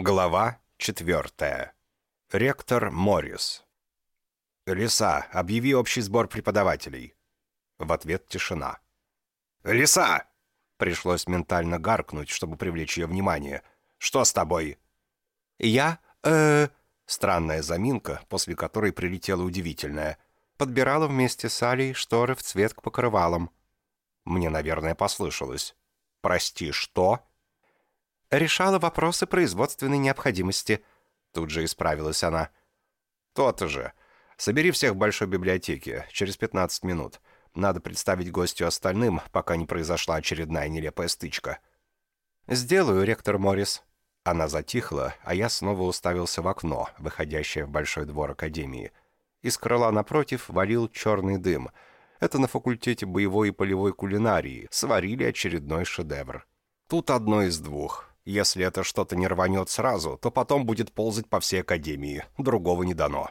Глава четвертая. Ректор Моррис. «Лиса, объяви общий сбор преподавателей». В ответ тишина. «Лиса!» Пришлось ментально гаркнуть, чтобы привлечь ее внимание. «Что с тобой?» «Я... э Странная заминка, после которой прилетела удивительная. Подбирала вместе с Алей шторы в цвет к покрывалам. Мне, наверное, послышалось. «Прости, что?» «Решала вопросы производственной необходимости», — тут же исправилась она. «То-то же. Собери всех в большой библиотеке. Через 15 минут. Надо представить гостю остальным, пока не произошла очередная нелепая стычка». «Сделаю, ректор Моррис». Она затихла, а я снова уставился в окно, выходящее в большой двор Академии. Из крыла напротив валил черный дым. Это на факультете боевой и полевой кулинарии сварили очередной шедевр. Тут одно из двух. Если это что-то не рванет сразу, то потом будет ползать по всей Академии. Другого не дано.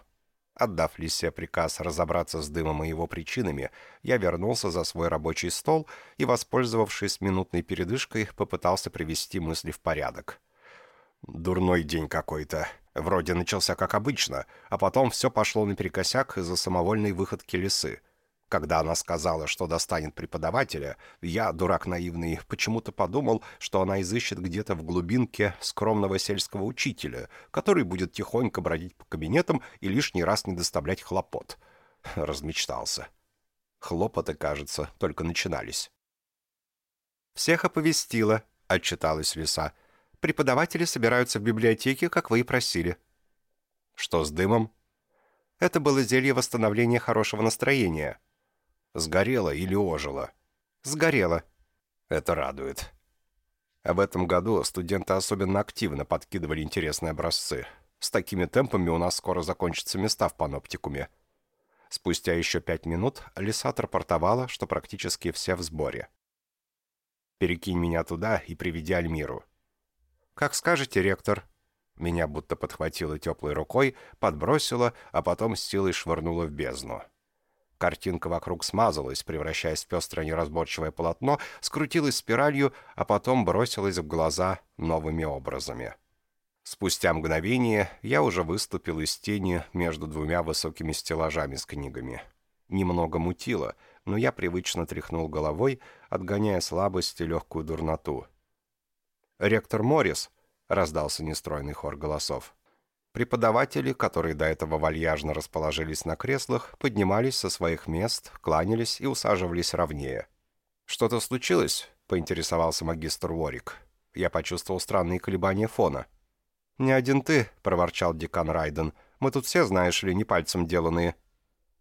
Отдав Лисе приказ разобраться с дымом и его причинами, я вернулся за свой рабочий стол и, воспользовавшись минутной передышкой, попытался привести мысли в порядок. Дурной день какой-то. Вроде начался как обычно, а потом все пошло наперекосяк из-за самовольной выходки лисы. Когда она сказала, что достанет преподавателя, я, дурак наивный, почему-то подумал, что она изыщет где-то в глубинке скромного сельского учителя, который будет тихонько бродить по кабинетам и лишний раз не доставлять хлопот. Размечтался. Хлопоты, кажется, только начинались. «Всех оповестила», — отчиталась лиса. «Преподаватели собираются в библиотеке, как вы и просили». «Что с дымом?» «Это было зелье восстановления хорошего настроения», Сгорела или ожила? Сгорела. Это радует. В этом году студенты особенно активно подкидывали интересные образцы. С такими темпами у нас скоро закончатся места в паноптикуме. Спустя еще пять минут Лиса рапортовала, что практически все в сборе. «Перекинь меня туда и приведи Альмиру». «Как скажете, ректор». Меня будто подхватило теплой рукой, подбросило, а потом с силой швырнуло в бездну. Картинка вокруг смазалась, превращаясь в пестрое неразборчивое полотно, скрутилась спиралью, а потом бросилась в глаза новыми образами. Спустя мгновение я уже выступил из тени между двумя высокими стеллажами с книгами. Немного мутило, но я привычно тряхнул головой, отгоняя слабость и легкую дурноту. «Ректор Моррис!» — раздался нестройный хор голосов. Преподаватели, которые до этого вальяжно расположились на креслах, поднимались со своих мест, кланялись и усаживались ровнее. «Что-то случилось?» — поинтересовался магистр Уорик. Я почувствовал странные колебания фона. «Не один ты», — проворчал декан Райден. «Мы тут все, знаешь ли, не пальцем деланные».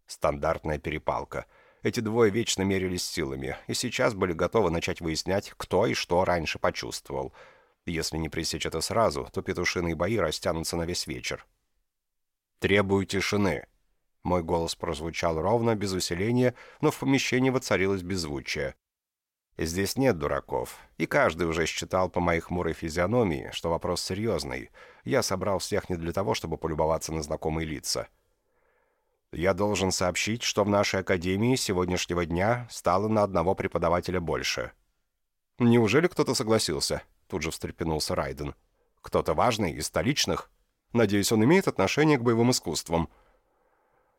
Стандартная перепалка. Эти двое вечно мерились силами, и сейчас были готовы начать выяснять, кто и что раньше почувствовал — если не пресечь это сразу, то петушиные бои растянутся на весь вечер. «Требую тишины!» Мой голос прозвучал ровно, без усиления, но в помещении воцарилось беззвучие. Здесь нет дураков, и каждый уже считал по моей хмурой физиономии, что вопрос серьезный. Я собрал всех не для того, чтобы полюбоваться на знакомые лица. Я должен сообщить, что в нашей академии сегодняшнего дня стало на одного преподавателя больше. Неужели кто-то согласился? Тут же встрепенулся Райден. «Кто-то важный из столичных? Надеюсь, он имеет отношение к боевым искусствам?»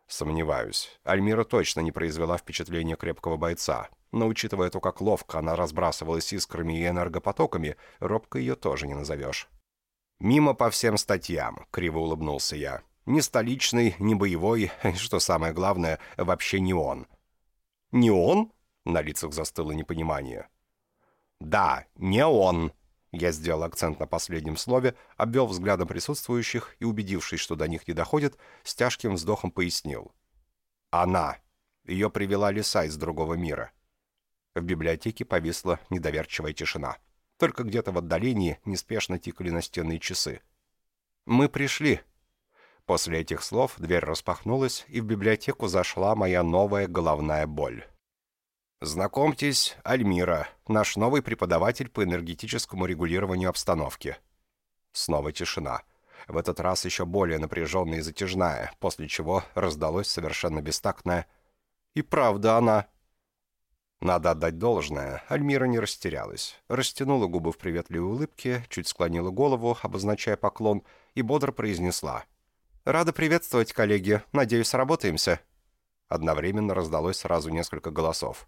Сомневаюсь. Альмира точно не произвела впечатление крепкого бойца. Но учитывая то, как ловко она разбрасывалась искрами и энергопотоками, робко ее тоже не назовешь. «Мимо по всем статьям», — криво улыбнулся я. «Ни столичный, ни боевой, и, что самое главное, вообще не он». «Не он?» — на лицах застыло непонимание. «Да, не он», я сделал акцент на последнем слове, обвел взглядом присутствующих и, убедившись, что до них не доходит, с тяжким вздохом пояснил. «Она. Ее привела лиса из другого мира». В библиотеке повисла недоверчивая тишина. Только где-то в отдалении неспешно тикали настенные часы. «Мы пришли». После этих слов дверь распахнулась, и в библиотеку зашла моя новая головная боль. «Знакомьтесь, Альмира, наш новый преподаватель по энергетическому регулированию обстановки». Снова тишина. В этот раз еще более напряженная и затяжная, после чего раздалось совершенно бестактное «И правда она». Надо отдать должное, Альмира не растерялась. Растянула губы в приветливой улыбке, чуть склонила голову, обозначая поклон, и бодро произнесла. «Рада приветствовать, коллеги. Надеюсь, сработаемся». Одновременно раздалось сразу несколько голосов.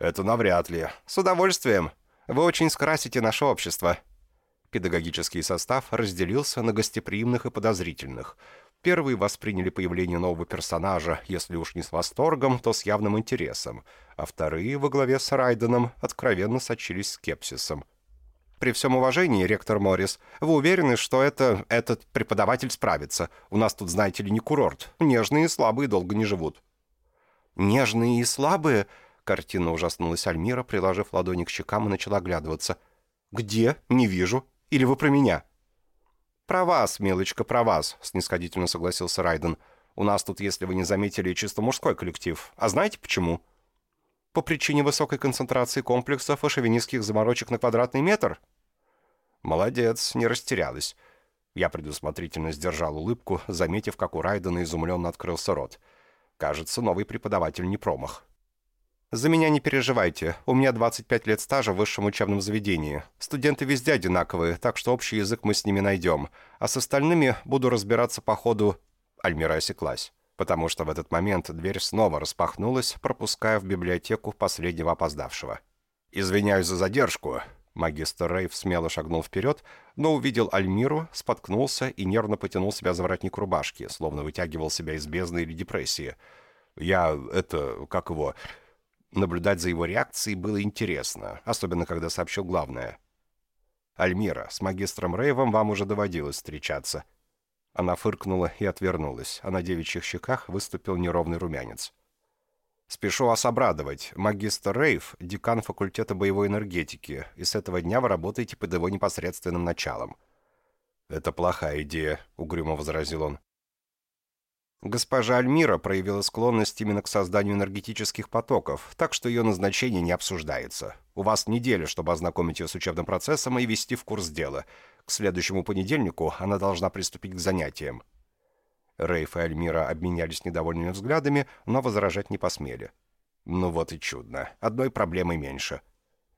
«Это навряд ли. С удовольствием. Вы очень скрасите наше общество». Педагогический состав разделился на гостеприимных и подозрительных – Первые восприняли появление нового персонажа, если уж не с восторгом, то с явным интересом, а вторые, во главе с Райденом, откровенно сочились скепсисом. «При всем уважении, ректор Моррис, вы уверены, что это, этот преподаватель справится? У нас тут, знаете ли, не курорт. Нежные и слабые долго не живут». «Нежные и слабые?» Картина ужаснулась Альмира, приложив ладони к щекам и начала оглядываться. «Где? Не вижу. Или вы про меня?» «Про вас, милочка, про вас», — снисходительно согласился Райден. «У нас тут, если вы не заметили, чисто мужской коллектив. А знаете почему?» «По причине высокой концентрации комплексов и шовинистских заморочек на квадратный метр?» «Молодец, не растерялась». Я предусмотрительно сдержал улыбку, заметив, как у Райдена изумленно открылся рот. «Кажется, новый преподаватель не промах». «За меня не переживайте. У меня 25 лет стажа в высшем учебном заведении. Студенты везде одинаковые, так что общий язык мы с ними найдем. А с остальными буду разбираться по ходу...» Альмира осеклась, потому что в этот момент дверь снова распахнулась, пропуская в библиотеку последнего опоздавшего. «Извиняюсь за задержку». Магистр Рейв смело шагнул вперед, но увидел Альмиру, споткнулся и нервно потянул себя за воротник рубашки, словно вытягивал себя из бездны или депрессии. «Я... это... как его...» Наблюдать за его реакцией было интересно, особенно когда сообщил главное. «Альмира, с магистром Рейвом вам уже доводилось встречаться». Она фыркнула и отвернулась, а на девичьих щеках выступил неровный румянец. «Спешу вас обрадовать. Магистр Рейв — декан факультета боевой энергетики, и с этого дня вы работаете под его непосредственным началом». «Это плохая идея», — угрюмо возразил он. Госпожа Альмира проявила склонность именно к созданию энергетических потоков, так что ее назначение не обсуждается. У вас неделя, чтобы ознакомить ее с учебным процессом и ввести в курс дела. К следующему понедельнику она должна приступить к занятиям. Рейф и Альмира обменялись недовольными взглядами, но возражать не посмели. Ну вот и чудно. Одной проблемой меньше.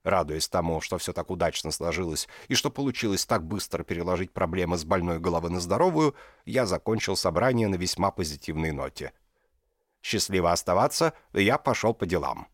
Радуясь тому, что все так удачно сложилось и что получилось так быстро переложить проблемы с больной головы на здоровую, я закончил собрание на весьма позитивной ноте. Счастливо оставаться, я пошел по делам.